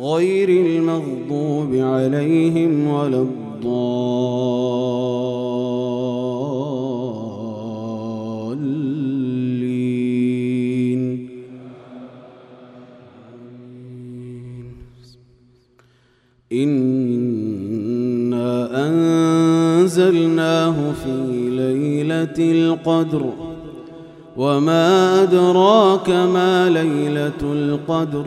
غير المغضوب عليهم ولا الضالين. إنا أنزلناه في ليلة القدر. وما أدراك ما ليلة القدر.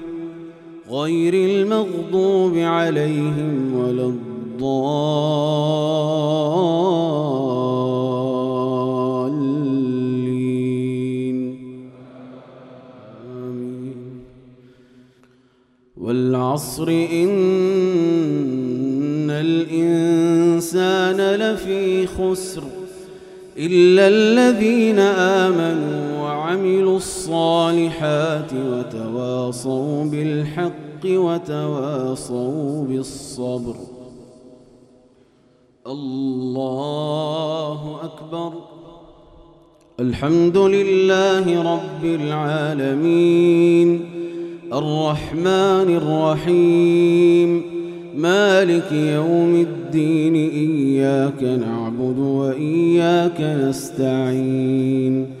غير المغضوب عليهم ولا الضالين. آمين. والعصر إن الإنسان لفي خسر إلا الذين آمنوا وعملوا الصالحات وتواصوا بالحق وتواصوا بالصبر. الله أكبر. الحمد لله رب العالمين. الرحمن الرحيم. مالك يوم الدين. إياك نعبد وإياك نستعين.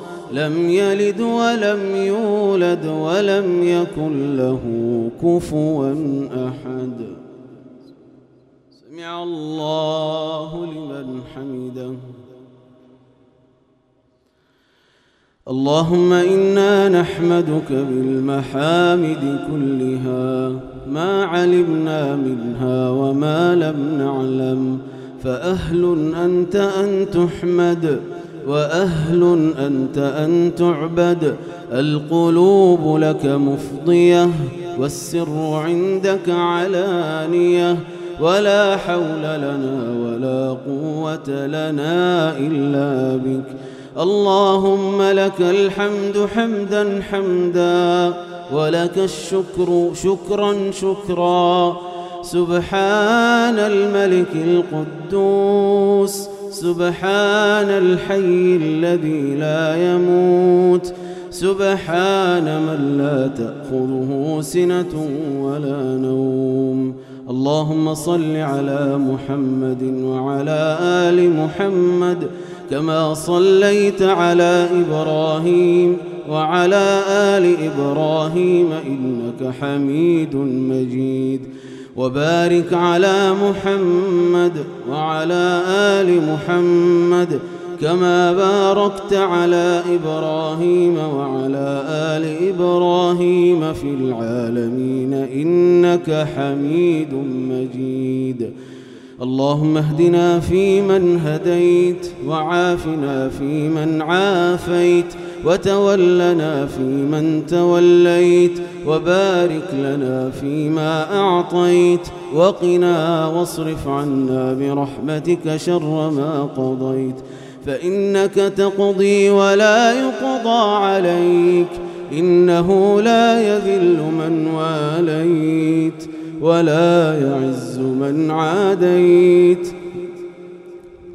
لم يلد ولم يولد ولم يكن له كفوا أحد. سمع الله لمن حمده. اللهم إنا نحمدك بالمحامد كلها ما علمنا منها وما لم نعلم فأهل أنت أن تحمد. وأهل أنت أن تعبد القلوب لك مفضية والسر عندك علانية ولا حول لنا ولا قوة لنا إلا بك. اللهم لك الحمد حمدا حمدا ولك الشكر شكرا شكرا. سبحان الملك القدوس سبحان الحي الذي لا يموت سبحان من لا تأخذه سنة ولا نوم. اللهم صل على محمد وعلى آل محمد كما صليت على إبراهيم وعلى آل إبراهيم إنك حميد مجيد. وبارك على محمد وعلى آل محمد كما باركت على إبراهيم وعلى آل إبراهيم في العالمين إنك حميد مجيد. اللهم اهدنا فيمن هديت وعافنا فيمن عافيت. وتولنا فيمن توليت وبارك لنا فيما أعطيت وقنا واصرف عنا برحمتك شر ما قضيت فإنك تقضي ولا يقضى عليك إنه لا يذل من واليت ولا يعز من عاديت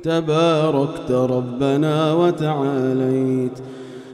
تباركت ربنا وتعاليت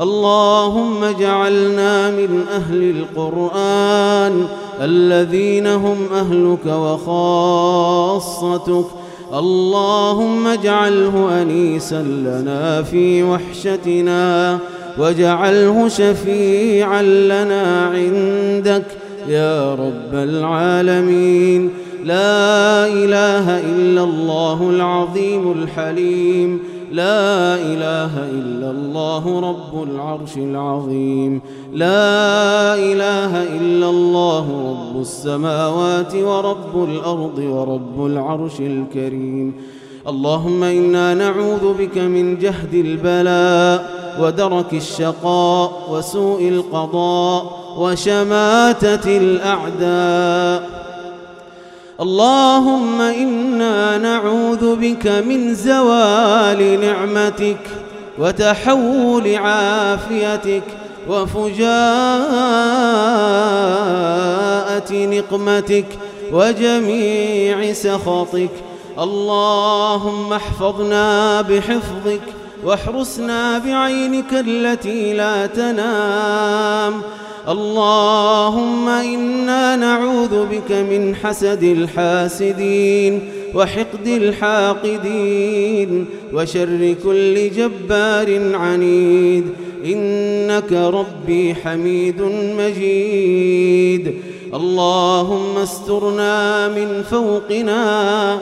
اللهم اجعلنا من أهل القرآن الذين هم أهلك وخاصتك. اللهم اجعله أنيسا لنا في وحشتنا واجعله شفيعا لنا عندك. يا رب العالمين. لا إله إلا الله العظيم الحليم. لا إله إلا الله رب العرش العظيم. لا إله إلا الله رب السماوات ورب الأرض ورب العرش الكريم. اللهم إنا نعوذ بك من جهد البلاء ودرك الشقاء وسوء القضاء وشماتة الأعداء. اللهم إنا نعوذ بك من زوال نعمتك وتحول عافيتك وفجاءة نقمتك وجميع سخطك. اللهم احفظنا بحفظك واحرسنا بعينك التي لا تنام. اللهم إنا نعوذ بك من حسد الحاسدين وحقد الحاقدين وشر كل جبار عنيد. إنك ربي حميد مجيد. اللهم استرنا من فوقنا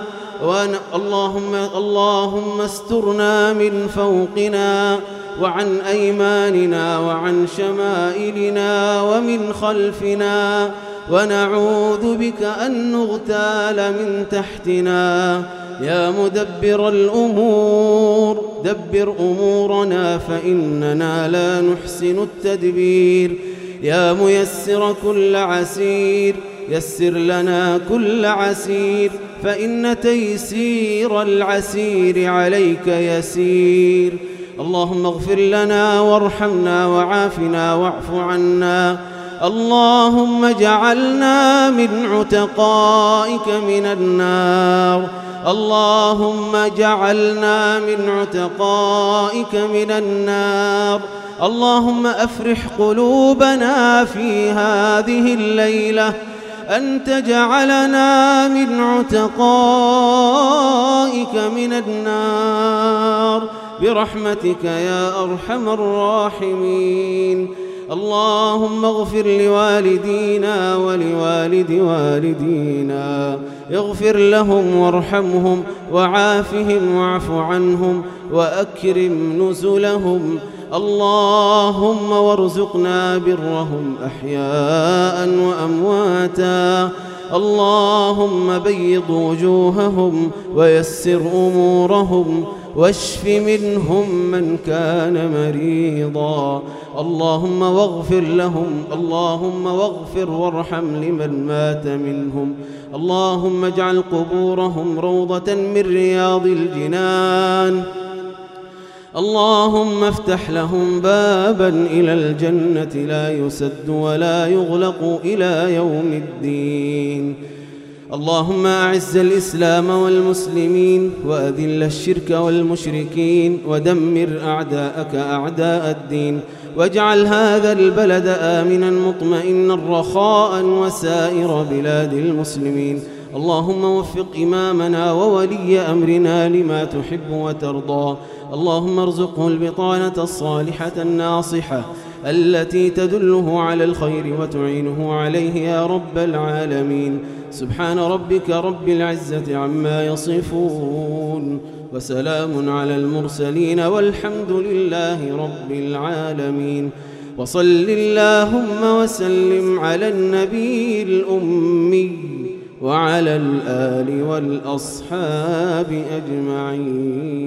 اللهم اللهم استرنا من فوقنا وعن أيماننا وعن شمائلنا ومن خلفنا ونعوذ بك أن نغتال من تحتنا. يا مدبر الأمور دبر أمورنا فإننا لا نحسن التدبير. يا ميسر كل عسير يسر لنا كل عسير. فإن تيسير العسير عليك يسير. اللهم اغفر لنا وارحمنا وعافنا واعف عنا. اللهم اجعلنا من عتقائك من النار. اللهم اجعلنا من عتقائك من النار. اللهم أفرح قلوبنا في هذه الليلة. أن تجعلنا من عتقائك من النار. برحمتك يا أرحم الراحمين. اللهم اغفر لوالدينا ولوالد والدينا. اغفر لهم وارحمهم وعافهم واعف عنهم وأكرم نزلهم. اللهم وارزقنا برهم أحياء وأمواتا. اللهم بيض وجوههم ويسر أمورهم واشف منهم من كان مريضا. اللهم واغفر لهم اللهم واغفر وارحم لمن مات منهم. اللهم اجعل قبورهم روضة من رياض الجنان. اللهم افتح لهم بابا إلى الجنة لا يسد ولا يغلق إلى يوم الدين. اللهم أعز الإسلام والمسلمين وأذل الشرك والمشركين ودمر أعداءك أعداء الدين. واجعل هذا البلد آمنا مطمئنا رخاء وسائر بلاد المسلمين. اللهم وفق إمامنا وولي أمرنا لما تحب وترضى. اللهم ارزقه البطانة الصالحة الناصحة التي تدله على الخير وتعينه عليه يا رب العالمين. سبحان ربك رب العزة عما يصفون. وسلام على المرسلين والحمد لله رب العالمين. وصل اللهم وسلم على النبي الأمي. وعلى الآل والأصحاب أجمعين.